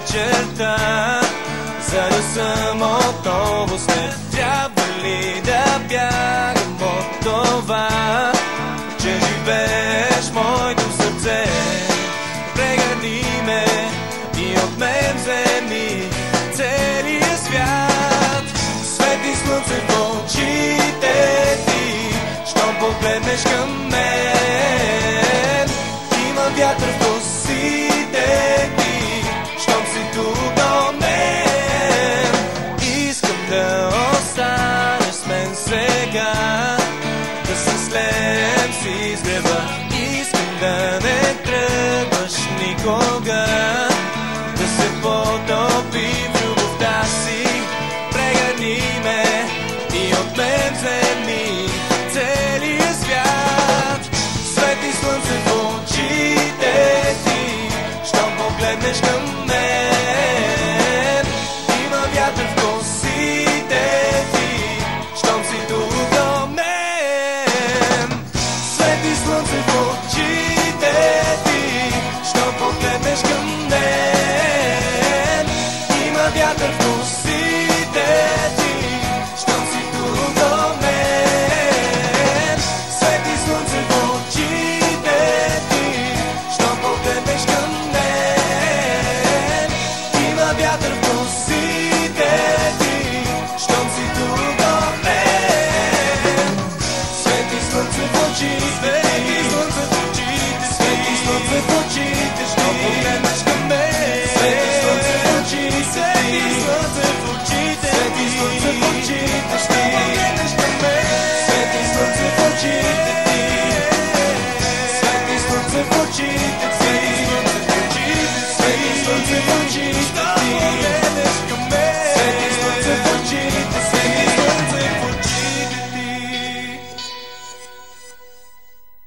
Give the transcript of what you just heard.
вечерта. Зарю съм отново след Трябва ли да бягам от това, че живея да остане с мен сега, да се слеем си с греба. Искам да не тръгваш никога, да се потопи в любовта си. Прегърни ме и от мен вземи целият свят. Свети слънце в очите ти, щом погледнеш към there's no